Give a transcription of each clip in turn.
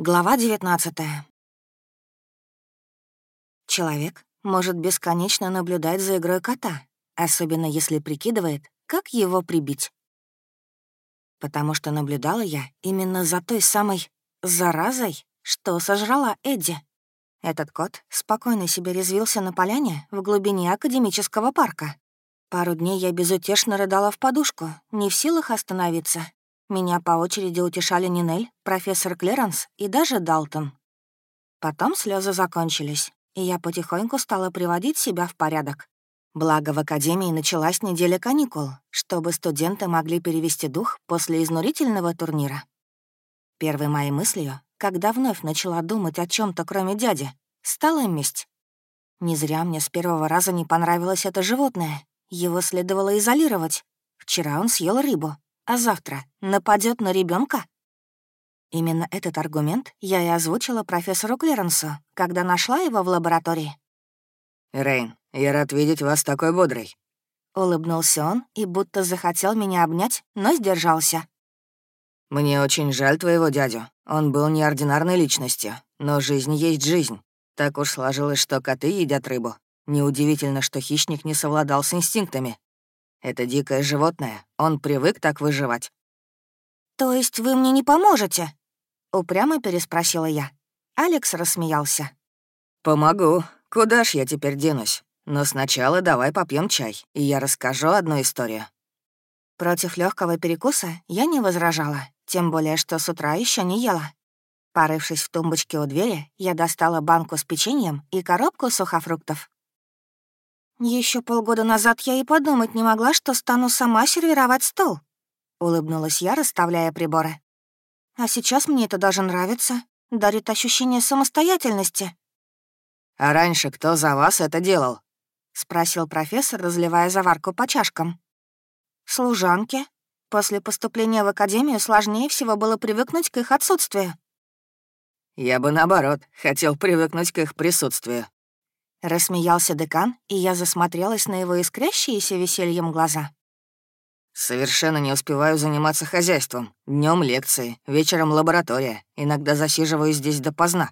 Глава 19 Человек может бесконечно наблюдать за игрой кота, особенно если прикидывает, как его прибить. Потому что наблюдала я именно за той самой заразой, что сожрала Эдди. Этот кот спокойно себе резвился на поляне в глубине академического парка. Пару дней я безутешно рыдала в подушку, не в силах остановиться, меня по очереди утешали Нинель, профессор Клеренс и даже Далтон. Потом слезы закончились, и я потихоньку стала приводить себя в порядок. Благо, в академии началась неделя каникул, чтобы студенты могли перевести дух после изнурительного турнира. Первой моей мыслью, когда вновь начала думать о чем то кроме дяди, стала месть. Не зря мне с первого раза не понравилось это животное. Его следовало изолировать. Вчера он съел рыбу, а завтра нападет на ребенка? Именно этот аргумент я и озвучила профессору Клеренсу, когда нашла его в лаборатории. «Рейн, я рад видеть вас такой бодрой». Улыбнулся он и будто захотел меня обнять, но сдержался. «Мне очень жаль твоего дядю. Он был неординарной личностью, но жизнь есть жизнь. Так уж сложилось, что коты едят рыбу. Неудивительно, что хищник не совладал с инстинктами. Это дикое животное, он привык так выживать». «То есть вы мне не поможете?» — упрямо переспросила я. Алекс рассмеялся. «Помогу. Куда ж я теперь денусь? Но сначала давай попьем чай, и я расскажу одну историю». Против легкого перекуса я не возражала, тем более, что с утра еще не ела. Порывшись в тумбочке у двери, я достала банку с печеньем и коробку сухофруктов. Еще полгода назад я и подумать не могла, что стану сама сервировать стол. Улыбнулась я, расставляя приборы. А сейчас мне это даже нравится. Дарит ощущение самостоятельности. «А раньше кто за вас это делал?» — спросил профессор, разливая заварку по чашкам. «Служанки. После поступления в академию сложнее всего было привыкнуть к их отсутствию». «Я бы, наоборот, хотел привыкнуть к их присутствию», Рассмеялся декан, и я засмотрелась на его искрящиеся весельем глаза. «Совершенно не успеваю заниматься хозяйством. Днем лекции, вечером лаборатория. Иногда засиживаюсь здесь допоздна».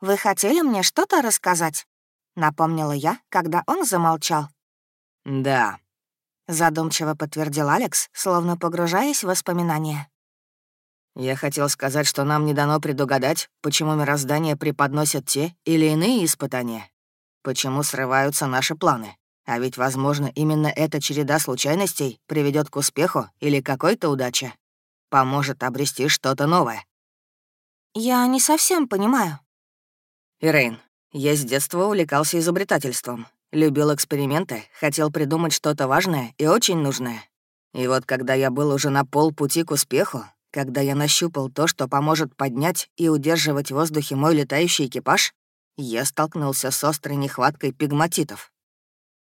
«Вы хотели мне что-то рассказать?» — напомнила я, когда он замолчал. «Да», — задумчиво подтвердил Алекс, словно погружаясь в воспоминания. Я хотел сказать, что нам не дано предугадать, почему мироздание преподносят те или иные испытания. Почему срываются наши планы. А ведь, возможно, именно эта череда случайностей приведет к успеху или какой-то удаче. Поможет обрести что-то новое. Я не совсем понимаю. Ирейн, я с детства увлекался изобретательством. Любил эксперименты, хотел придумать что-то важное и очень нужное. И вот когда я был уже на полпути к успеху, когда я нащупал то, что поможет поднять и удерживать в воздухе мой летающий экипаж, я столкнулся с острой нехваткой пигматитов.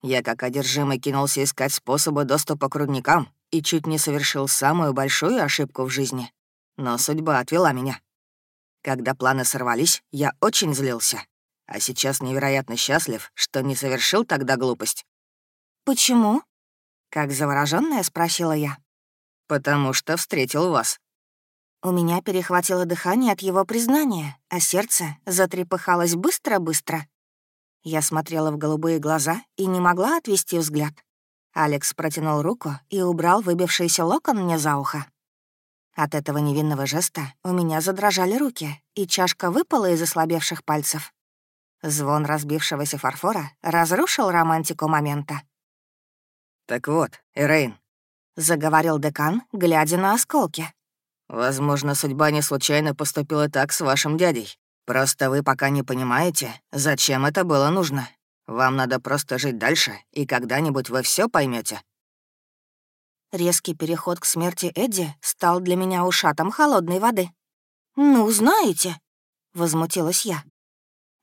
Я как одержимый кинулся искать способы доступа к рудникам и чуть не совершил самую большую ошибку в жизни. Но судьба отвела меня. Когда планы сорвались, я очень злился. А сейчас невероятно счастлив, что не совершил тогда глупость. «Почему?» — как заворожённая спросила я. «Потому что встретил вас». У меня перехватило дыхание от его признания, а сердце затрепыхалось быстро-быстро. Я смотрела в голубые глаза и не могла отвести взгляд. Алекс протянул руку и убрал выбившийся локон мне за ухо. От этого невинного жеста у меня задрожали руки, и чашка выпала из ослабевших пальцев. Звон разбившегося фарфора разрушил романтику момента. «Так вот, Эрейн», — заговорил декан, глядя на осколки. Возможно, судьба не случайно поступила так с вашим дядей. Просто вы пока не понимаете, зачем это было нужно. Вам надо просто жить дальше, и когда-нибудь вы все поймете. Резкий переход к смерти Эдди стал для меня ушатом холодной воды. «Ну, знаете», — возмутилась я.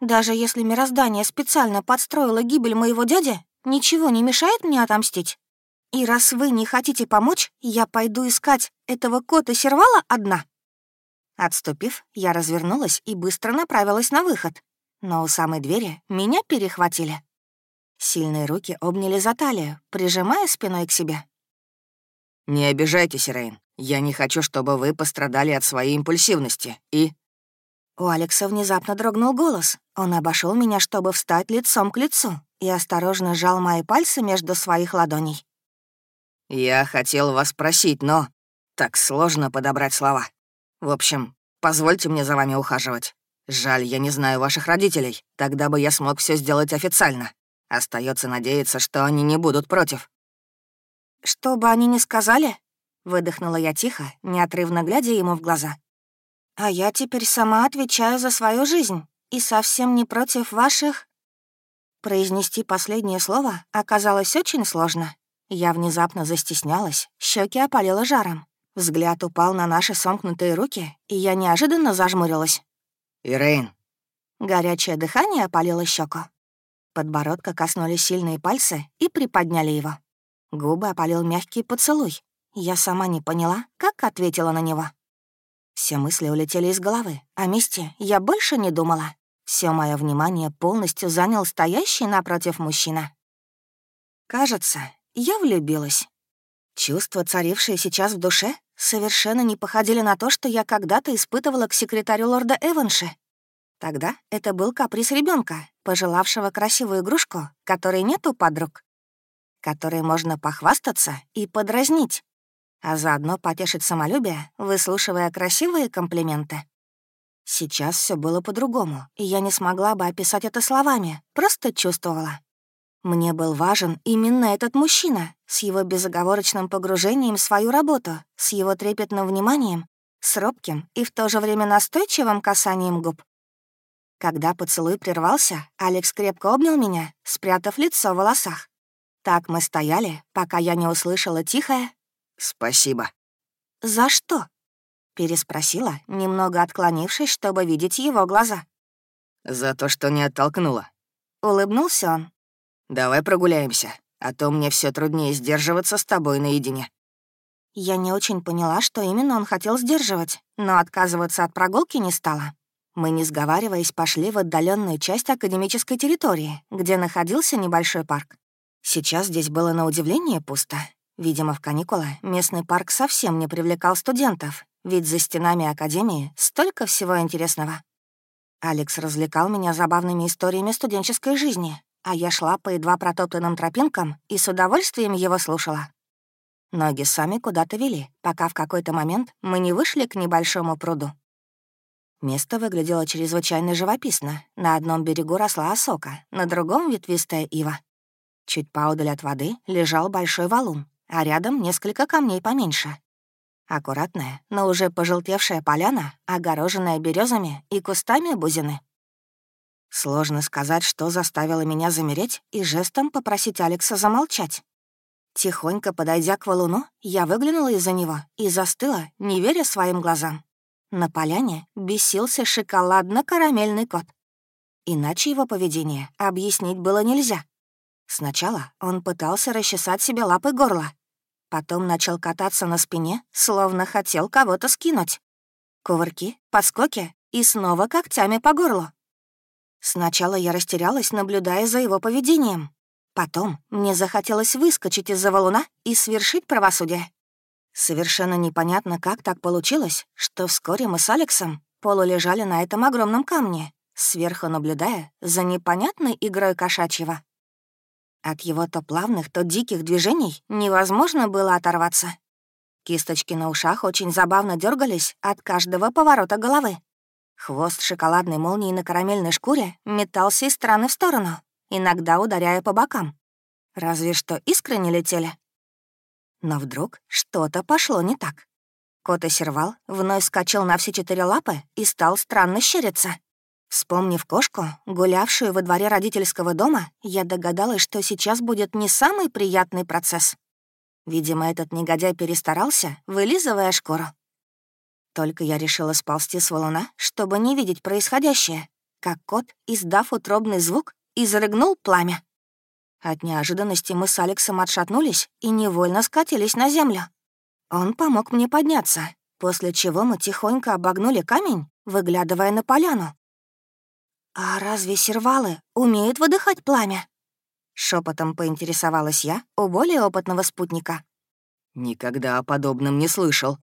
«Даже если мироздание специально подстроило гибель моего дяди, ничего не мешает мне отомстить. И раз вы не хотите помочь, я пойду искать этого кота-сервала одна». Отступив, я развернулась и быстро направилась на выход. Но у самой двери меня перехватили. Сильные руки обняли за талию, прижимая спиной к себе. «Не обижайтесь, Рейн. Я не хочу, чтобы вы пострадали от своей импульсивности. И У Алекса внезапно дрогнул голос. Он обошел меня, чтобы встать лицом к лицу, и осторожно сжал мои пальцы между своих ладоней. «Я хотел вас спросить, но так сложно подобрать слова. В общем, позвольте мне за вами ухаживать. Жаль, я не знаю ваших родителей. Тогда бы я смог все сделать официально. Остается надеяться, что они не будут против». «Что бы они ни сказали?» — выдохнула я тихо, неотрывно глядя ему в глаза. А я теперь сама отвечаю за свою жизнь и совсем не против ваших...» Произнести последнее слово оказалось очень сложно. Я внезапно застеснялась, щеки опалила жаром. Взгляд упал на наши сомкнутые руки, и я неожиданно зажмурилась. «Ирейн». Горячее дыхание опалило щеку. Подбородка коснулись сильные пальцы и приподняли его. Губы опалил мягкий поцелуй. Я сама не поняла, как ответила на него. Все мысли улетели из головы. О месте я больше не думала. Все мое внимание полностью занял стоящий напротив мужчина. Кажется, я влюбилась. Чувства, царившие сейчас в душе, совершенно не походили на то, что я когда-то испытывала к секретарю лорда Эванши. Тогда это был каприз ребенка, пожелавшего красивую игрушку, которой нет у подруг, которой можно похвастаться и подразнить а заодно потешить самолюбие, выслушивая красивые комплименты. Сейчас все было по-другому, и я не смогла бы описать это словами, просто чувствовала. Мне был важен именно этот мужчина, с его безоговорочным погружением в свою работу, с его трепетным вниманием, с робким и в то же время настойчивым касанием губ. Когда поцелуй прервался, Алекс крепко обнял меня, спрятав лицо в волосах. Так мы стояли, пока я не услышала тихое «Спасибо». «За что?» — переспросила, немного отклонившись, чтобы видеть его глаза. «За то, что не оттолкнула». Улыбнулся он. «Давай прогуляемся, а то мне все труднее сдерживаться с тобой наедине». Я не очень поняла, что именно он хотел сдерживать, но отказываться от прогулки не стала. Мы, не сговариваясь, пошли в отдаленную часть академической территории, где находился небольшой парк. Сейчас здесь было на удивление пусто, Видимо, в каникулы местный парк совсем не привлекал студентов, ведь за стенами Академии столько всего интересного. Алекс развлекал меня забавными историями студенческой жизни, а я шла по едва протоптанным тропинкам и с удовольствием его слушала. Ноги сами куда-то вели, пока в какой-то момент мы не вышли к небольшому пруду. Место выглядело чрезвычайно живописно. На одном берегу росла осока, на другом — ветвистая ива. Чуть поодаль от воды лежал большой валун, а рядом несколько камней поменьше. Аккуратная, но уже пожелтевшая поляна, огороженная березами и кустами бузины. Сложно сказать, что заставило меня замереть и жестом попросить Алекса замолчать. Тихонько подойдя к валуну, я выглянула из-за него и застыла, не веря своим глазам. На поляне бесился шоколадно-карамельный кот. Иначе его поведение объяснить было нельзя. Сначала он пытался расчесать себе лапы горло, Потом начал кататься на спине, словно хотел кого-то скинуть. Кувырки, подскоки и снова когтями по горлу. Сначала я растерялась, наблюдая за его поведением. Потом мне захотелось выскочить из-за валуна и свершить правосудие. Совершенно непонятно, как так получилось, что вскоре мы с Алексом полулежали на этом огромном камне, сверху наблюдая за непонятной игрой кошачьего. От его то плавных, то диких движений невозможно было оторваться. Кисточки на ушах очень забавно дергались от каждого поворота головы. Хвост шоколадной молнии на карамельной шкуре метался из стороны в сторону, иногда ударяя по бокам. Разве что искры не летели. Но вдруг что-то пошло не так. Кот осервал, вновь скачал на все четыре лапы и стал странно щериться. Вспомнив кошку, гулявшую во дворе родительского дома, я догадалась, что сейчас будет не самый приятный процесс. Видимо, этот негодяй перестарался, вылизывая шкуру. Только я решила сползти с валуна, чтобы не видеть происходящее, как кот, издав утробный звук, изрыгнул пламя. От неожиданности мы с Алексом отшатнулись и невольно скатились на землю. Он помог мне подняться, после чего мы тихонько обогнули камень, выглядывая на поляну. «А разве сервалы умеют выдыхать пламя?» Шепотом поинтересовалась я у более опытного спутника. «Никогда о подобном не слышал».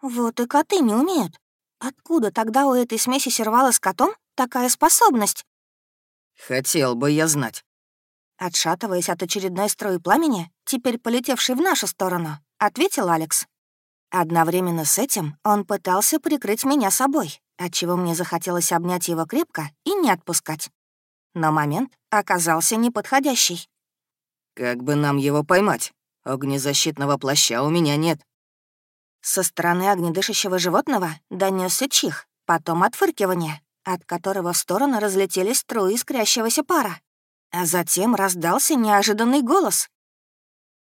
«Вот и коты не умеют. Откуда тогда у этой смеси сервала с котом такая способность? Хотел бы я знать. Отшатываясь от очередной строи пламени, теперь полетевшей в нашу сторону, ответил Алекс. Одновременно с этим он пытался прикрыть меня собой, отчего мне захотелось обнять его крепко и не отпускать. Но момент оказался неподходящий. «Как бы нам его поймать? Огнезащитного плаща у меня нет». Со стороны огнедышащего животного донесся чих, потом отфыркивание, от которого в сторону разлетелись струи искрящегося пара. А затем раздался неожиданный голос.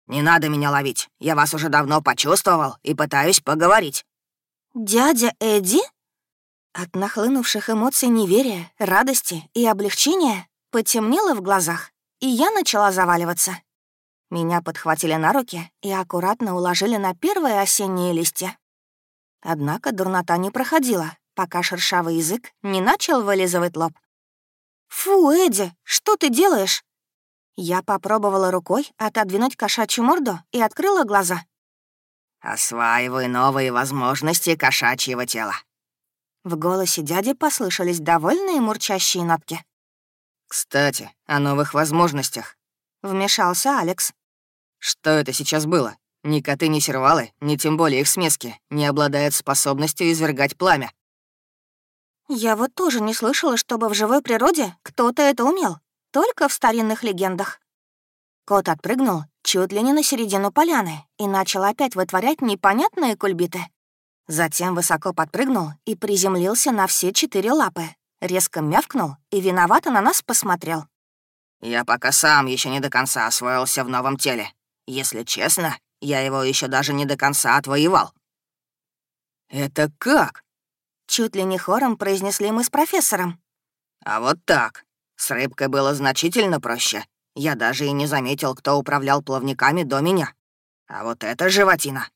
«Не надо меня ловить. Я вас уже давно почувствовал и пытаюсь поговорить». «Дядя Эдди?» От нахлынувших эмоций неверия, радости и облегчения потемнело в глазах, и я начала заваливаться. Меня подхватили на руки и аккуратно уложили на первые осенние листья. Однако дурнота не проходила, пока шершавый язык не начал вылизывать лоб. «Фу, Эдди, что ты делаешь?» Я попробовала рукой отодвинуть кошачью морду и открыла глаза. «Осваивай новые возможности кошачьего тела». В голосе дяди послышались довольные мурчащие нотки. «Кстати, о новых возможностях», — вмешался Алекс. «Что это сейчас было? Ни коты, ни сервалы, ни тем более их смески, не обладают способностью извергать пламя». «Я вот тоже не слышала, чтобы в живой природе кто-то это умел. Только в старинных легендах. Кот отпрыгнул чуть ли не на середину поляны и начал опять вытворять непонятные кульбиты. Затем высоко подпрыгнул и приземлился на все четыре лапы, резко мявкнул и виновато на нас посмотрел. «Я пока сам еще не до конца освоился в новом теле. Если честно, я его еще даже не до конца отвоевал». «Это как?» Чуть ли не хором произнесли мы с профессором. «А вот так. С рыбкой было значительно проще. Я даже и не заметил, кто управлял плавниками до меня. А вот это животина.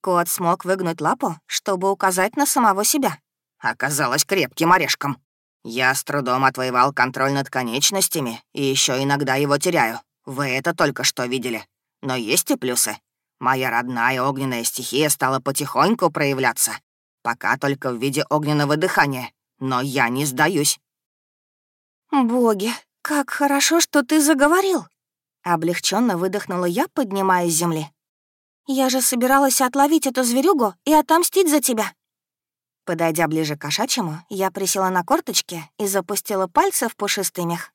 Кот смог выгнуть лапу, чтобы указать на самого себя. Оказалось крепким орешком. Я с трудом отвоевал контроль над конечностями и еще иногда его теряю. Вы это только что видели. Но есть и плюсы. Моя родная огненная стихия стала потихоньку проявляться. Пока только в виде огненного дыхания. Но я не сдаюсь. «Боги, как хорошо, что ты заговорил!» Облегченно выдохнула я, поднимаясь с земли. «Я же собиралась отловить эту зверюгу и отомстить за тебя!» Подойдя ближе к кошачьему, я присела на корточки и запустила пальцы в пушистый мех.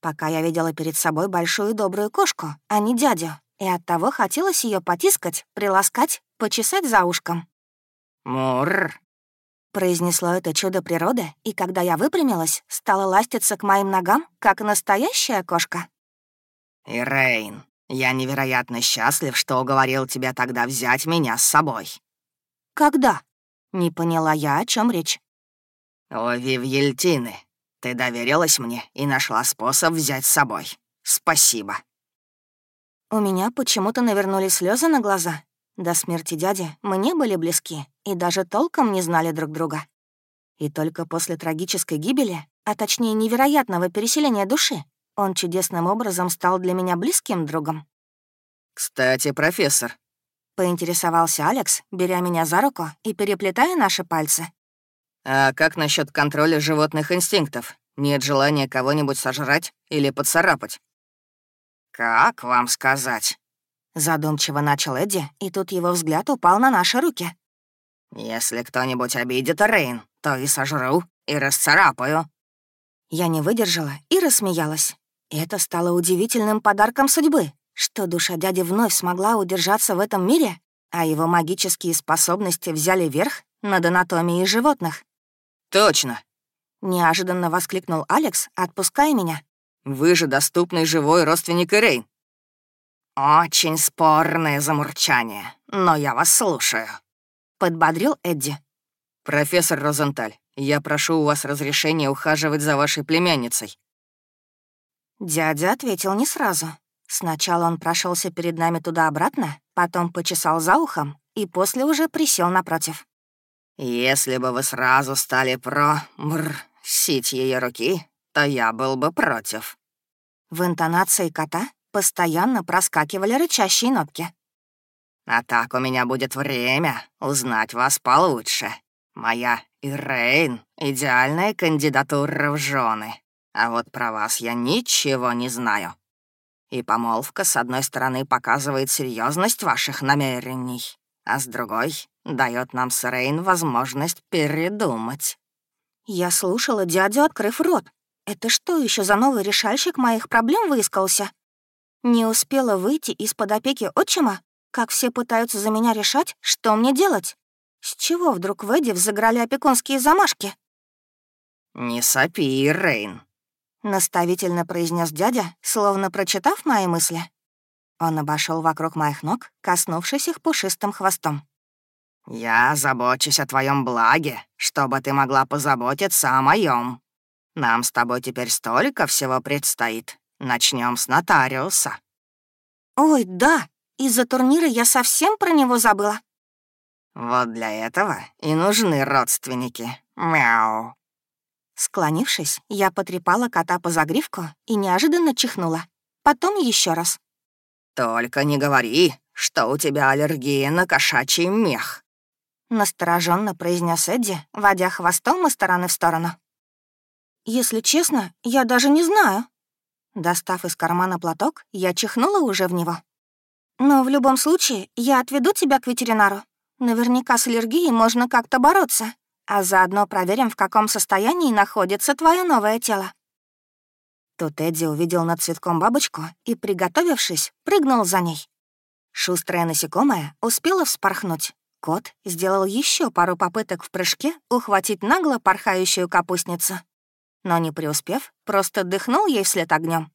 Пока я видела перед собой большую добрую кошку, а не дядю, и оттого хотелось ее потискать, приласкать, почесать за ушком. «Мур!» Произнесло это чудо природы, и когда я выпрямилась, стала ластиться к моим ногам, как настоящая кошка. «Ирейн, я невероятно счастлив, что уговорил тебя тогда взять меня с собой». «Когда?» Не поняла я, о чем речь. «О, Вивьельтины, ты доверилась мне и нашла способ взять с собой. Спасибо». У меня почему-то навернулись слезы на глаза, до смерти дяди мы не были близки и даже толком не знали друг друга. И только после трагической гибели, а точнее невероятного переселения души, он чудесным образом стал для меня близким другом. «Кстати, профессор», — поинтересовался Алекс, беря меня за руку и переплетая наши пальцы. «А как насчет контроля животных инстинктов? Нет желания кого-нибудь сожрать или поцарапать?» «Как вам сказать?» Задумчиво начал Эдди, и тут его взгляд упал на наши руки. «Если кто-нибудь обидит Рейн, то и сожру, и расцарапаю». Я не выдержала и рассмеялась. Это стало удивительным подарком судьбы, что душа дяди вновь смогла удержаться в этом мире, а его магические способности взяли верх над анатомией животных. «Точно!» — неожиданно воскликнул Алекс, отпуская меня. «Вы же доступный живой родственник Рейн. «Очень спорное замурчание, но я вас слушаю», — подбодрил Эдди. «Профессор Розенталь, я прошу у вас разрешения ухаживать за вашей племянницей». Дядя ответил не сразу. Сначала он прошелся перед нами туда-обратно, потом почесал за ухом и после уже присел напротив. «Если бы вы сразу стали про... бр... сить ее руки, то я был бы против». В интонации кота Постоянно проскакивали рычащие нотки. «А так у меня будет время узнать вас получше. Моя Ирейн — идеальная кандидатура в жены. А вот про вас я ничего не знаю. И помолвка, с одной стороны, показывает серьезность ваших намерений, а с другой — дает нам с Рейн возможность передумать». Я слушала дядю, открыв рот. Это что еще за новый решальщик моих проблем выискался? Не успела выйти из-под опеки отчима, как все пытаются за меня решать, что мне делать. С чего вдруг в Эдди взыграли опекунские замашки? «Не сопи, Рейн», — наставительно произнес дядя, словно прочитав мои мысли. Он обошел вокруг моих ног, коснувшись их пушистым хвостом. «Я забочусь о твоем благе, чтобы ты могла позаботиться о моем. Нам с тобой теперь столько всего предстоит. Начнем с нотариуса». «Ой, да, из-за турнира я совсем про него забыла». «Вот для этого и нужны родственники. Мяу». Склонившись, я потрепала кота по загривку и неожиданно чихнула. Потом еще раз. «Только не говори, что у тебя аллергия на кошачий мех», — настороженно произнес Эдди, водя хвостом из стороны в сторону. «Если честно, я даже не знаю». Достав из кармана платок, я чихнула уже в него. «Но в любом случае, я отведу тебя к ветеринару. Наверняка с аллергией можно как-то бороться а заодно проверим, в каком состоянии находится твое новое тело». Тут Эдди увидел над цветком бабочку и, приготовившись, прыгнул за ней. Шустрая насекомая успела вспорхнуть. Кот сделал еще пару попыток в прыжке ухватить нагло порхающую капустницу. Но не преуспев, просто дыхнул ей вслед огнем.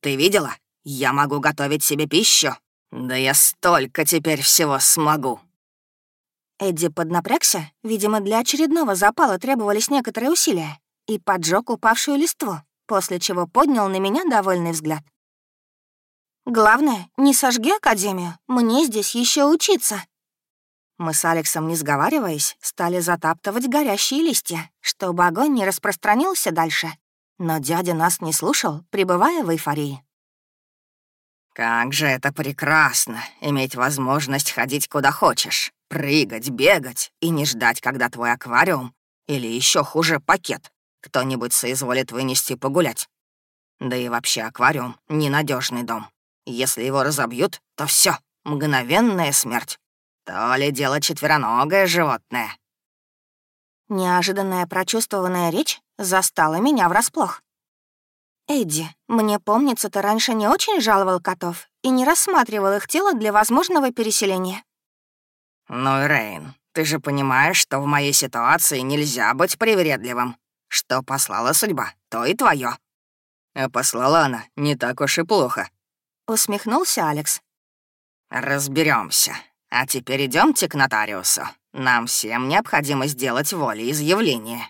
«Ты видела? Я могу готовить себе пищу. Да я столько теперь всего смогу!» Эдди поднапрягся, видимо, для очередного запала требовались некоторые усилия, и поджег упавшую листву, после чего поднял на меня довольный взгляд. «Главное, не сожги Академию, мне здесь еще учиться». Мы с Алексом, не сговариваясь, стали затаптывать горящие листья, чтобы огонь не распространился дальше. Но дядя нас не слушал, пребывая в эйфории. «Как же это прекрасно, иметь возможность ходить куда хочешь. Прыгать, бегать и не ждать, когда твой аквариум, или еще хуже, пакет, кто-нибудь соизволит вынести погулять. Да и вообще аквариум — ненадежный дом. Если его разобьют, то все, мгновенная смерть. То ли дело четвероногое животное. Неожиданная прочувствованная речь застала меня врасплох. «Эдди, мне помнится, ты раньше не очень жаловал котов и не рассматривал их тело для возможного переселения. «Ну, Рейн, ты же понимаешь, что в моей ситуации нельзя быть привередливым. Что послала судьба, то и твое. А послала она не так уж и плохо. Усмехнулся Алекс. Разберемся. А теперь идемте к нотариусу. Нам всем необходимо сделать волеизъявление.